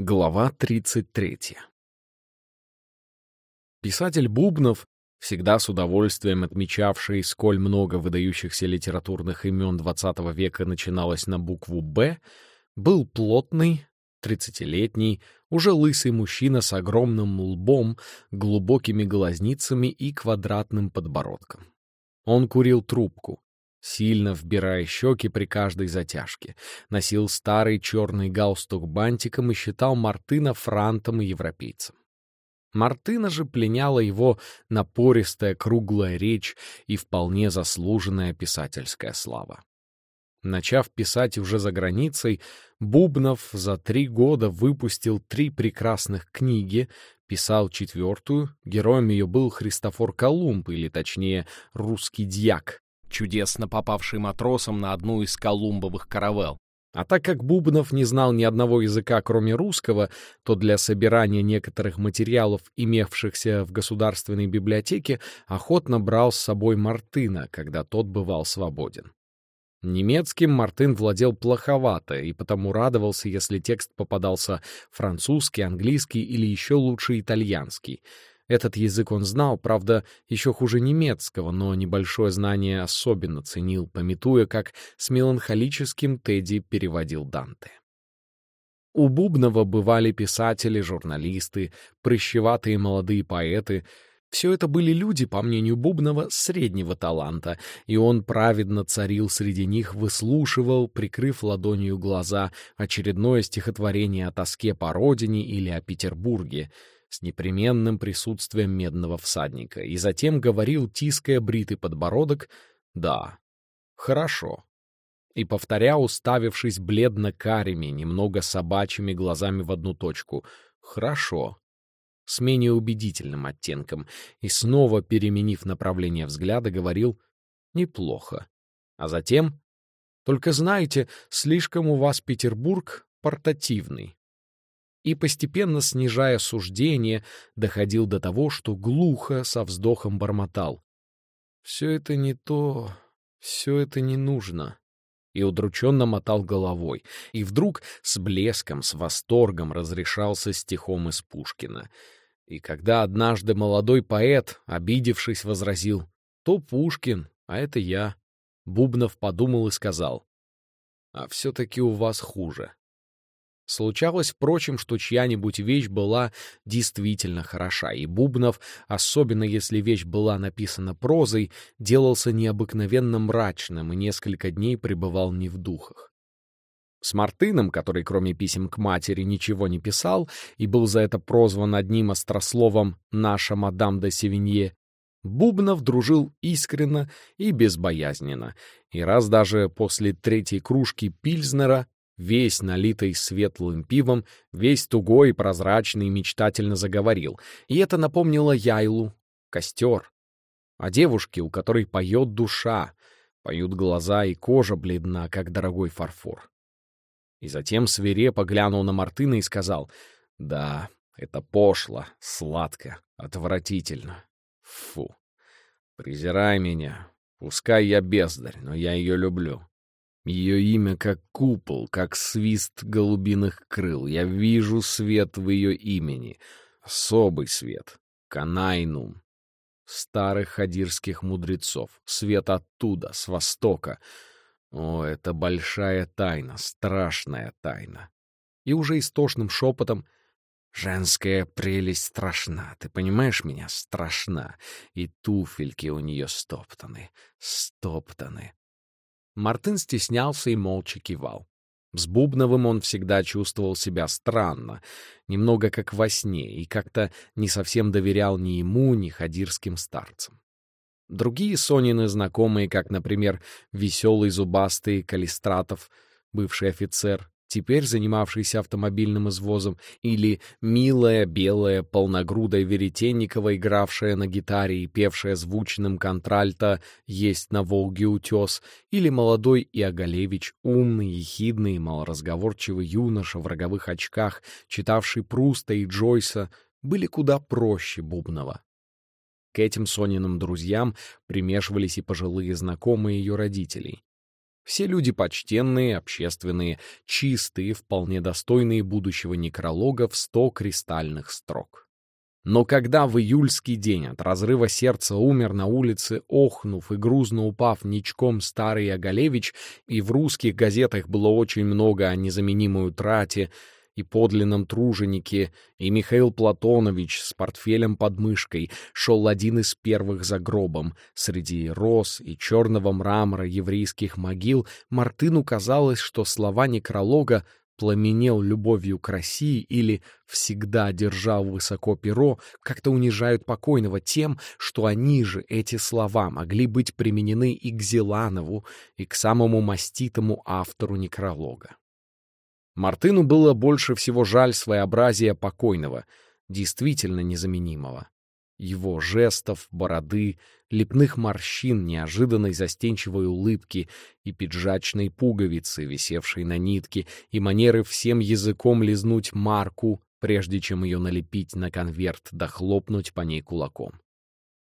Глава 33 Писатель Бубнов, всегда с удовольствием отмечавший, сколь много выдающихся литературных имен XX века начиналось на букву «Б», был плотный, тридцатилетний, уже лысый мужчина с огромным лбом, глубокими глазницами и квадратным подбородком. Он курил трубку, сильно вбирая щеки при каждой затяжке, носил старый черный галстук бантиком и считал Мартына франтом и европейцем. Мартына же пленяла его напористая круглая речь и вполне заслуженная писательская слава. Начав писать уже за границей, Бубнов за три года выпустил три прекрасных книги, писал четвертую, героем ее был Христофор Колумб, или точнее русский дьяк, чудесно попавший матросом на одну из колумбовых каравел. А так как Бубнов не знал ни одного языка, кроме русского, то для собирания некоторых материалов, имевшихся в государственной библиотеке, охотно брал с собой Мартына, когда тот бывал свободен. Немецким Мартын владел плоховато и потому радовался, если текст попадался французский, английский или еще лучше итальянский — этот язык он знал, правда, еще хуже немецкого, но небольшое знание особенно ценил, пометуя, как с меланхолическим Тедди переводил Данте. У Бубнова бывали писатели, журналисты, прыщеватые молодые поэты. Все это были люди, по мнению Бубнова, среднего таланта, и он праведно царил среди них, выслушивал, прикрыв ладонью глаза, очередное стихотворение о тоске по родине или о Петербурге — с непременным присутствием медного всадника, и затем говорил, тиская бритый подбородок, «Да, хорошо». И повторя, уставившись бледно-карими, немного собачьими глазами в одну точку, «Хорошо», с менее убедительным оттенком, и снова, переменив направление взгляда, говорил «неплохо». А затем «Только знаете, слишком у вас Петербург портативный и, постепенно снижая суждение, доходил до того, что глухо со вздохом бормотал. «Все это не то, все это не нужно». И удрученно мотал головой, и вдруг с блеском, с восторгом разрешался стихом из Пушкина. И когда однажды молодой поэт, обидевшись, возразил «То Пушкин, а это я», Бубнов подумал и сказал «А все-таки у вас хуже». Случалось, впрочем, что чья-нибудь вещь была действительно хороша, и Бубнов, особенно если вещь была написана прозой, делался необыкновенно мрачным и несколько дней пребывал не в духах. С Мартыном, который кроме писем к матери ничего не писал и был за это прозван одним острословом «наша мадам де Севинье», Бубнов дружил искренно и безбоязненно, и раз даже после третьей кружки Пильзнера весь налитый светлым пивом, весь тугой, прозрачный, мечтательно заговорил. И это напомнило Яйлу, костер. О девушке, у которой поет душа, поют глаза и кожа бледна, как дорогой фарфор. И затем свирепо глянул на Мартына и сказал, «Да, это пошло, сладко, отвратительно. Фу, презирай меня, пускай я бездарь, но я ее люблю. Ее имя как купол, как свист голубиных крыл. Я вижу свет в ее имени. Особый свет. Канайнум. Старых хадирских мудрецов. Свет оттуда, с востока. О, это большая тайна, страшная тайна. И уже истошным шепотом Женская прелесть страшна, ты понимаешь меня? Страшна. И туфельки у нее стоптаны, стоптаны. Мартын стеснялся и молча кивал. С Бубновым он всегда чувствовал себя странно, немного как во сне, и как-то не совсем доверял ни ему, ни хадирским старцам. Другие Сонины знакомые, как, например, веселый зубастый Калистратов, бывший офицер, теперь занимавшийся автомобильным извозом, или милая, белая, полногрудая Веретенникова, игравшая на гитаре и певшая звучным контральто «Есть на Волге утес», или молодой Иогалевич, умный, ехидный, малоразговорчивый юноша в роговых очках, читавший Пруста и Джойса, были куда проще Бубнова. К этим Сониным друзьям примешивались и пожилые знакомые ее родителей. Все люди почтенные, общественные, чистые, вполне достойные будущего некролога в сто кристальных строк. Но когда в июльский день от разрыва сердца умер на улице, охнув и грузно упав ничком старый Оголевич, и в русских газетах было очень много о незаменимой утрате, и подлинном труженике, и Михаил Платонович с портфелем под мышкой шел один из первых за гробом. Среди роз и черного мрамора еврейских могил Мартыну казалось, что слова некролога пламенел любовью к России или всегда держал высоко перо, как-то унижают покойного тем, что они же, эти слова, могли быть применены и к Зеланову, и к самому маститому автору некролога. Мартыну было больше всего жаль своеобразия покойного, действительно незаменимого. Его жестов, бороды, лепных морщин, неожиданной застенчивой улыбки и пиджачной пуговицы, висевшей на нитке, и манеры всем языком лизнуть марку, прежде чем ее налепить на конверт да хлопнуть по ней кулаком.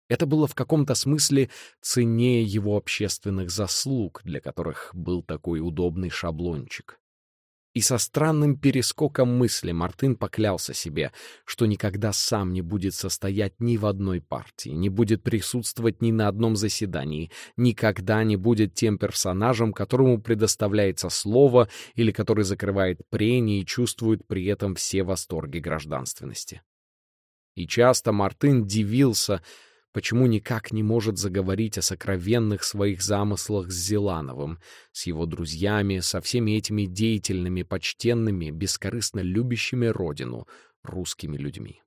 Это было в каком-то смысле ценнее его общественных заслуг, для которых был такой удобный шаблончик. И со странным перескоком мысли Мартын поклялся себе, что никогда сам не будет состоять ни в одной партии, не будет присутствовать ни на одном заседании, никогда не будет тем персонажем, которому предоставляется слово или который закрывает прения и чувствует при этом все восторги гражданственности. И часто Мартын дивился, почему никак не может заговорить о сокровенных своих замыслах с Зелановым, с его друзьями, со всеми этими деятельными, почтенными, бескорыстно любящими родину русскими людьми.